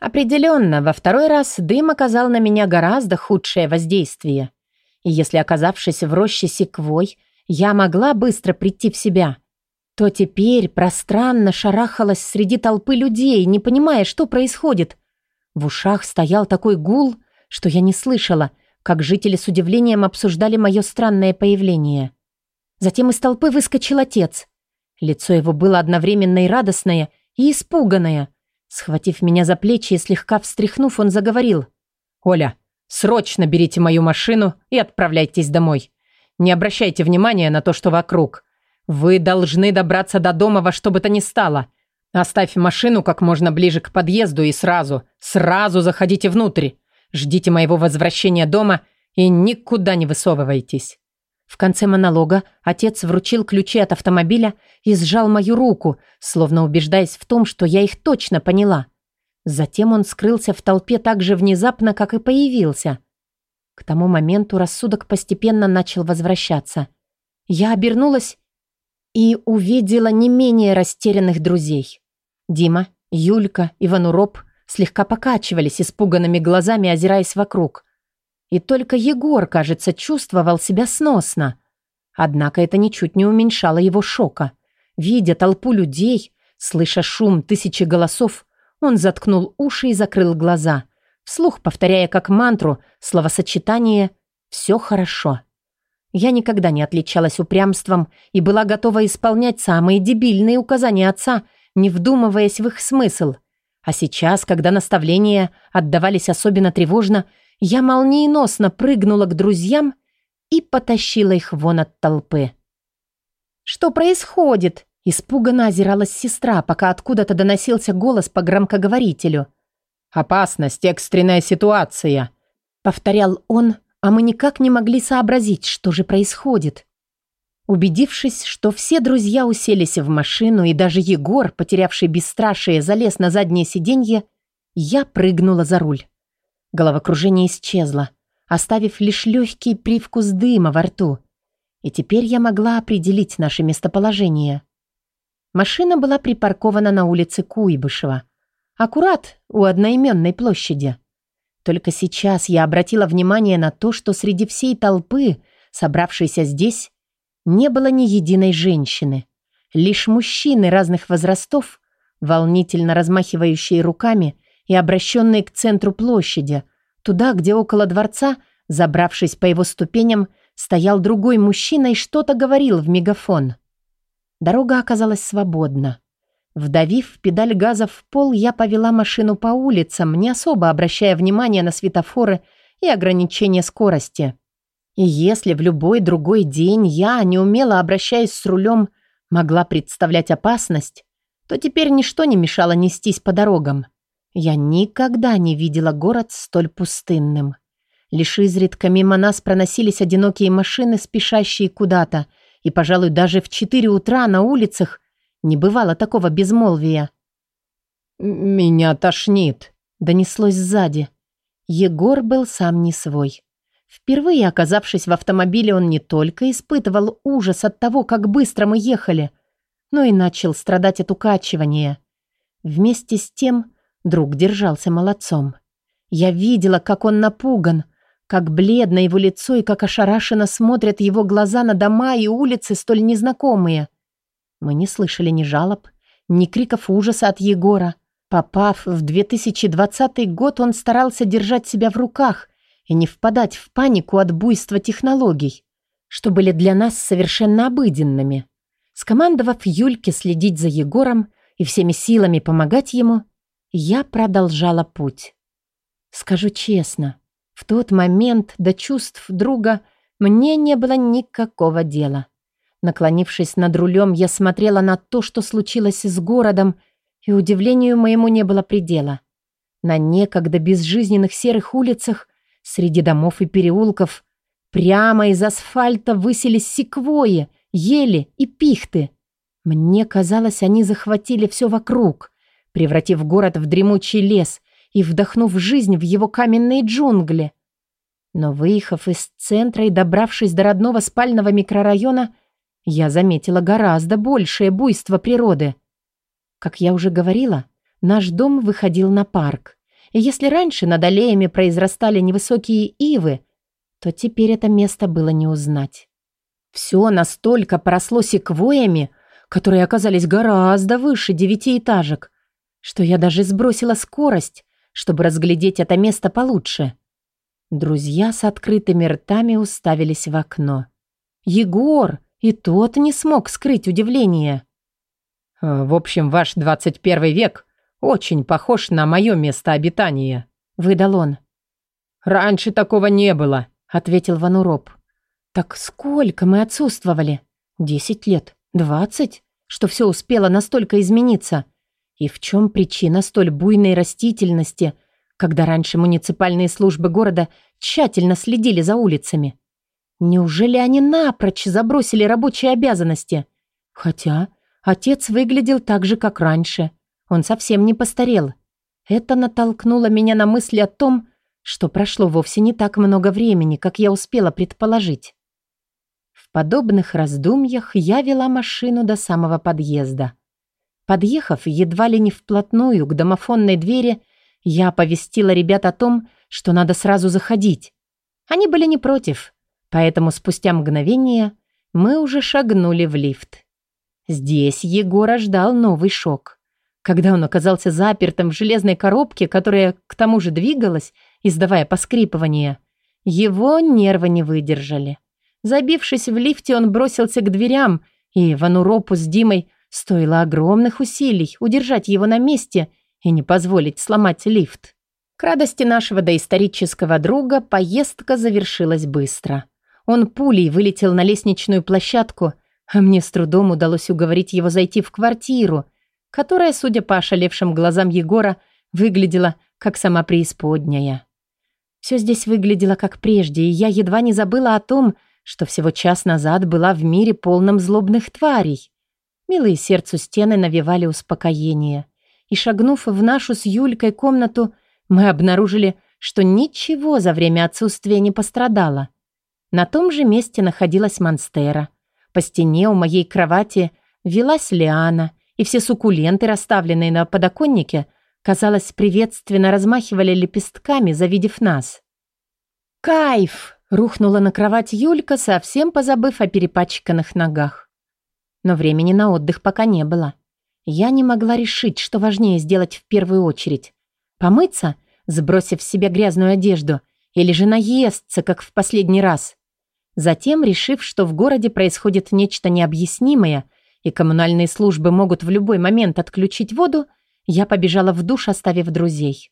Определенно, во второй раз дым оказал на меня гораздо худшее воздействие. И если, оказавшись в роще секвой, я могла быстро прийти в себя, то теперь пространно шарахалась среди толпы людей, не понимая, что происходит. В ушах стоял такой гул, что я не слышала, как жители с удивлением обсуждали мое странное появление. Затем из толпы выскочил отец. Лицо его было одновременно и радостное, и испуганное. Схватив меня за плечи и слегка встряхнув, он заговорил. «Оля, срочно берите мою машину и отправляйтесь домой. Не обращайте внимания на то, что вокруг. Вы должны добраться до дома во что бы то ни стало. Оставь машину как можно ближе к подъезду и сразу, сразу заходите внутрь. Ждите моего возвращения дома и никуда не высовывайтесь». В конце монолога отец вручил ключи от автомобиля и сжал мою руку, словно убеждаясь в том, что я их точно поняла. Затем он скрылся в толпе так же внезапно, как и появился. К тому моменту рассудок постепенно начал возвращаться. Я обернулась и увидела не менее растерянных друзей. Дима, Юлька, Ивануроп слегка покачивались испуганными глазами, озираясь вокруг. И только Егор, кажется, чувствовал себя сносно. Однако это ничуть не уменьшало его шока. Видя толпу людей, слыша шум тысячи голосов, он заткнул уши и закрыл глаза, вслух повторяя как мантру словосочетание «все хорошо». Я никогда не отличалась упрямством и была готова исполнять самые дебильные указания отца, не вдумываясь в их смысл. А сейчас, когда наставления отдавались особенно тревожно, я молниеносно прыгнула к друзьям и потащила их вон от толпы. «Что происходит?» Испуганно озиралась сестра, пока откуда-то доносился голос по громкоговорителю. «Опасность, экстренная ситуация», — повторял он, а мы никак не могли сообразить, что же происходит. Убедившись, что все друзья уселись в машину и даже Егор, потерявший бесстрашие, залез на заднее сиденье, я прыгнула за руль. Головокружение исчезло, оставив лишь легкий привкус дыма во рту. И теперь я могла определить наше местоположение. Машина была припаркована на улице Куйбышева, аккурат у одноименной площади. Только сейчас я обратила внимание на то, что среди всей толпы, собравшейся здесь, не было ни единой женщины. Лишь мужчины разных возрастов, волнительно размахивающие руками и обращенные к центру площади, туда, где около дворца, забравшись по его ступеням, стоял другой мужчина и что-то говорил в мегафон. Дорога оказалась свободна. Вдавив педаль газа в пол, я повела машину по улицам, не особо обращая внимания на светофоры и ограничения скорости. И если в любой другой день я, неумело обращаясь с рулем, могла представлять опасность, то теперь ничто не мешало нестись по дорогам. Я никогда не видела город столь пустынным. Лишь изредка мимо нас проносились одинокие машины, спешащие куда-то, и, пожалуй, даже в четыре утра на улицах не бывало такого безмолвия. «Меня тошнит», — донеслось сзади. Егор был сам не свой. Впервые оказавшись в автомобиле, он не только испытывал ужас от того, как быстро мы ехали, но и начал страдать от укачивания. Вместе с тем Друг держался молодцом. Я видела, как он напуган, как бледно его лицо и как ошарашенно смотрят его глаза на дома и улицы столь незнакомые. Мы не слышали ни жалоб, ни криков ужаса от Егора. Попав в 2020 год, он старался держать себя в руках и не впадать в панику от буйства технологий, что были для нас совершенно обыденными. Скомандовав Юльке следить за Егором и всеми силами помогать ему, я продолжала путь. Скажу честно, в тот момент до чувств друга мне не было никакого дела. Наклонившись над рулем, я смотрела на то, что случилось с городом, и удивлению моему не было предела. На некогда безжизненных серых улицах, среди домов и переулков, прямо из асфальта высились секвои, ели и пихты. Мне казалось, они захватили все вокруг, превратив город в дремучий лес и вдохнув жизнь в его каменные джунгли. Но выехав из центра и добравшись до родного спального микрорайона, я заметила гораздо большее буйство природы. Как я уже говорила, наш дом выходил на парк, И если раньше над аллеями произрастали невысокие ивы, то теперь это место было не узнать. Все настолько поросло секвоями, которые оказались гораздо выше девятиэтажек, что я даже сбросила скорость, чтобы разглядеть это место получше. Друзья с открытыми ртами уставились в окно. Егор и тот не смог скрыть удивление. «Э, «В общем, ваш 21 век очень похож на мое место обитания», — выдал он. «Раньше такого не было», — ответил Вануроп. «Так сколько мы отсутствовали? Десять лет? Двадцать? Что все успело настолько измениться? И в чем причина столь буйной растительности, когда раньше муниципальные службы города тщательно следили за улицами? Неужели они напрочь забросили рабочие обязанности? Хотя отец выглядел так же, как раньше. Он совсем не постарел. Это натолкнуло меня на мысли о том, что прошло вовсе не так много времени, как я успела предположить. В подобных раздумьях я вела машину до самого подъезда. Подъехав едва ли не вплотную к домофонной двери, я оповестила ребят о том, что надо сразу заходить. Они были не против, поэтому спустя мгновение мы уже шагнули в лифт. Здесь Егора ждал новый шок. Когда он оказался запертым в железной коробке, которая к тому же двигалась, издавая поскрипывание, его нервы не выдержали. Забившись в лифте, он бросился к дверям, и Вануропу с Димой стоило огромных усилий удержать его на месте и не позволить сломать лифт. К радости нашего доисторического друга поездка завершилась быстро. Он пулей вылетел на лестничную площадку, а мне с трудом удалось уговорить его зайти в квартиру, которая, судя по ошалевшим глазам Егора, выглядела как сама преисподняя. Все здесь выглядело как прежде, и я едва не забыла о том, что всего час назад была в мире полном злобных тварей. Милые сердцу стены навевали успокоение. И шагнув в нашу с Юлькой комнату, мы обнаружили, что ничего за время отсутствия не пострадало. На том же месте находилась монстера. По стене у моей кровати велась лиана, и все суккуленты, расставленные на подоконнике, казалось, приветственно размахивали лепестками, завидев нас. «Кайф!» Рухнула на кровать Юлька, совсем позабыв о перепачканных ногах. Но времени на отдых пока не было. Я не могла решить, что важнее сделать в первую очередь. Помыться, сбросив с себя грязную одежду, или же наесться, как в последний раз. Затем, решив, что в городе происходит нечто необъяснимое, и коммунальные службы могут в любой момент отключить воду, я побежала в душ, оставив друзей.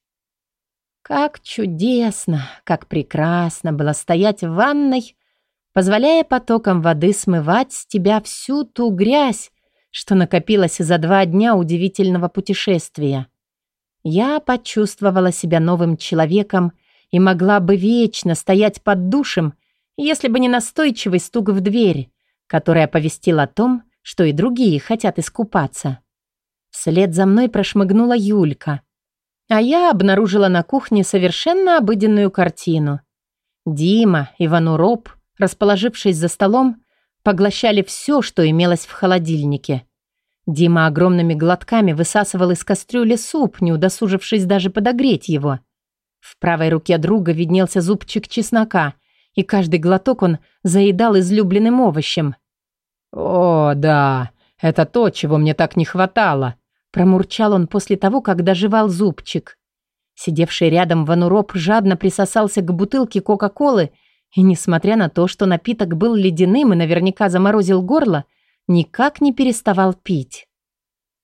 Как чудесно, как прекрасно было стоять в ванной, позволяя потокам воды смывать с тебя всю ту грязь, что накопилась за два дня удивительного путешествия. Я почувствовала себя новым человеком и могла бы вечно стоять под душем, если бы не настойчивый стук в дверь, который оповестил о том, что и другие хотят искупаться. Вслед за мной прошмыгнула Юлька — а я обнаружила на кухне совершенно обыденную картину. Дима и Вануроп, расположившись за столом, поглощали все, что имелось в холодильнике. Дима огромными глотками высасывал из кастрюли суп, не удосужившись даже подогреть его. В правой руке друга виднелся зубчик чеснока, и каждый глоток он заедал излюбленным овощем. «О, да, это то, чего мне так не хватало», Промурчал он после того, как доживал зубчик. Сидевший рядом Вануроп жадно присосался к бутылке Кока-Колы и, несмотря на то, что напиток был ледяным и наверняка заморозил горло, никак не переставал пить.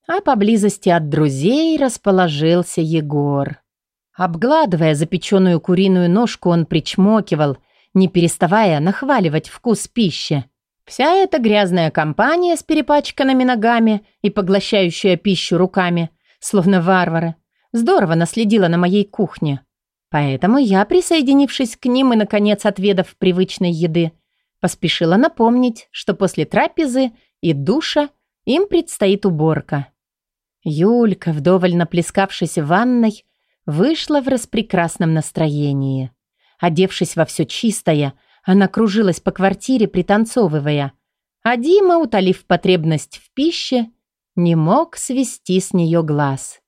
А поблизости от друзей расположился Егор. Обгладывая запеченную куриную ножку, он причмокивал, не переставая нахваливать вкус пищи. Вся эта грязная компания с перепачканными ногами и поглощающая пищу руками, словно варвары, здорово наследила на моей кухне. Поэтому я, присоединившись к ним и, наконец, отведав привычной еды, поспешила напомнить, что после трапезы и душа им предстоит уборка. Юлька, вдоволь наплескавшись в ванной, вышла в распрекрасном настроении. Одевшись во все чистое, она кружилась по квартире, пританцовывая. А Дима, утолив потребность в пище, не мог свести с нее глаз.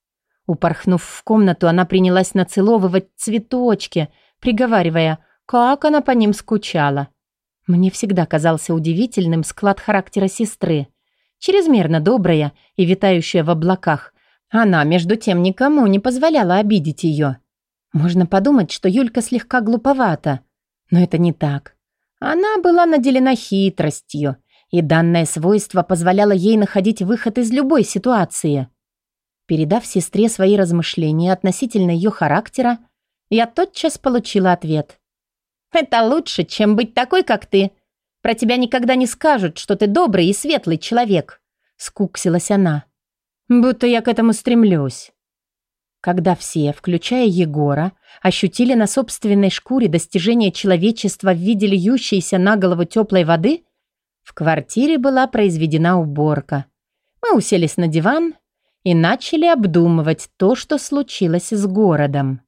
Упорхнув в комнату, она принялась нацеловывать цветочки, приговаривая, как она по ним скучала. Мне всегда казался удивительным склад характера сестры. Чрезмерно добрая и витающая в облаках. Она, между тем, никому не позволяла обидеть ее. Можно подумать, что Юлька слегка глуповата. Но это не так. Она была наделена хитростью, и данное свойство позволяло ей находить выход из любой ситуации. Передав сестре свои размышления относительно ее характера, я тотчас получила ответ. Это лучше, чем быть такой, как ты. Про тебя никогда не скажут, что ты добрый и светлый человек», — скуксилась она. «Будто я к этому стремлюсь». Когда все, включая Егора, ощутили на собственной шкуре достижение человечества в виде льющейся на голову теплой воды, в квартире была произведена уборка. Мы уселись на диван и начали обдумывать то, что случилось с городом.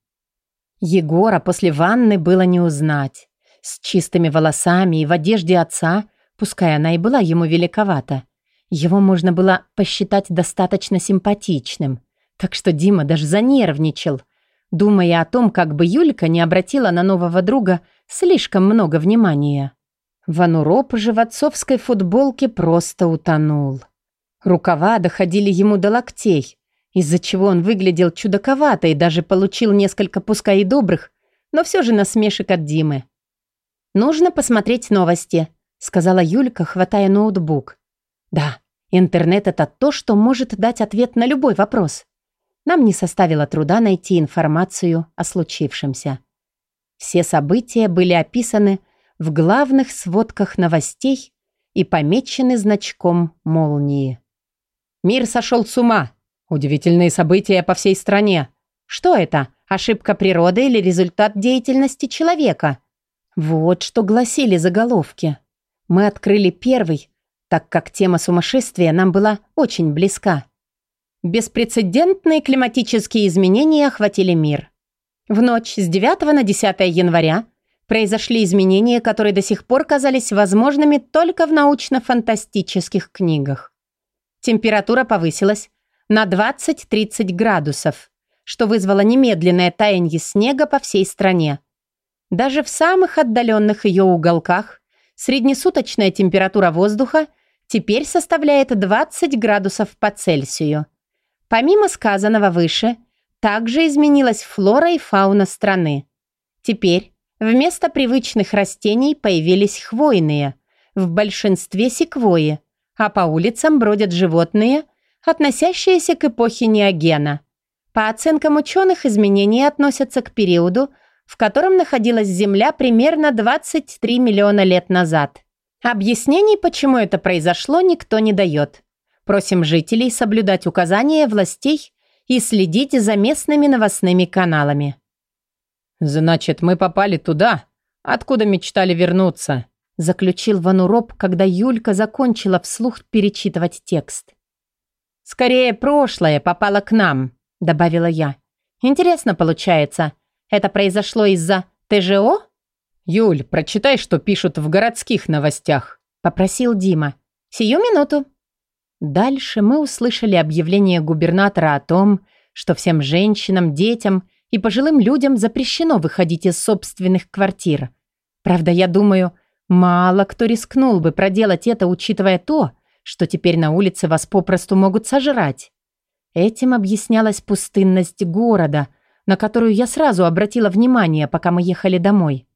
Егора после ванны было не узнать. С чистыми волосами и в одежде отца, пускай она и была ему великовата, его можно было посчитать достаточно симпатичным. Так что Дима даже занервничал, думая о том, как бы Юлька не обратила на нового друга слишком много внимания. Вануроп же в отцовской футболке просто утонул. Рукава доходили ему до локтей, из-за чего он выглядел чудаковато и даже получил несколько пускай и добрых, но все же насмешек от Димы. «Нужно посмотреть новости», — сказала Юлька, хватая ноутбук. «Да, интернет — это то, что может дать ответ на любой вопрос. Нам не составило труда найти информацию о случившемся. Все события были описаны в главных сводках новостей и помечены значком молнии. «Мир сошел с ума», Удивительные события по всей стране. Что это? Ошибка природы или результат деятельности человека? Вот что гласили заголовки. Мы открыли первый, так как тема сумасшествия нам была очень близка. Беспрецедентные климатические изменения охватили мир. В ночь с 9 на 10 января произошли изменения, которые до сих пор казались возможными только в научно-фантастических книгах. Температура повысилась, на 20-30 градусов, что вызвало немедленное таяние снега по всей стране. Даже в самых отдаленных ее уголках среднесуточная температура воздуха теперь составляет 20 градусов по Цельсию. Помимо сказанного выше, также изменилась флора и фауна страны. Теперь вместо привычных растений появились хвойные, в большинстве секвои, а по улицам бродят животные – относящиеся к эпохе неогена. По оценкам ученых, изменения относятся к периоду, в котором находилась Земля примерно 23 миллиона лет назад. Объяснений, почему это произошло, никто не дает. Просим жителей соблюдать указания властей и следить за местными новостными каналами. «Значит, мы попали туда, откуда мечтали вернуться», заключил Вануроп, когда Юлька закончила вслух перечитывать текст. «Скорее, прошлое попало к нам», — добавила я. «Интересно получается, это произошло из-за ТЖО?» «Юль, прочитай, что пишут в городских новостях», — попросил Дима. «Сию минуту». Дальше мы услышали объявление губернатора о том, что всем женщинам, детям и пожилым людям запрещено выходить из собственных квартир. Правда, я думаю, мало кто рискнул бы проделать это, учитывая то, что теперь на улице вас попросту могут сожрать. Этим объяснялась пустынность города, на которую я сразу обратила внимание, пока мы ехали домой.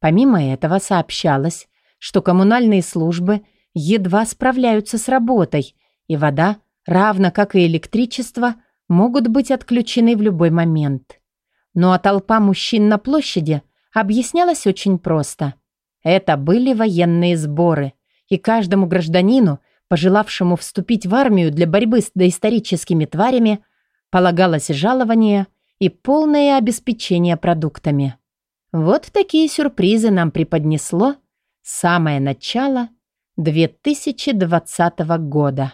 Помимо этого сообщалось, что коммунальные службы едва справляются с работой, и вода, равно как и электричество, могут быть отключены в любой момент. Ну а толпа мужчин на площади объяснялась очень просто. Это были военные сборы, и каждому гражданину пожелавшему вступить в армию для борьбы с доисторическими тварями, полагалось жалование и полное обеспечение продуктами. Вот такие сюрпризы нам преподнесло самое начало 2020 года.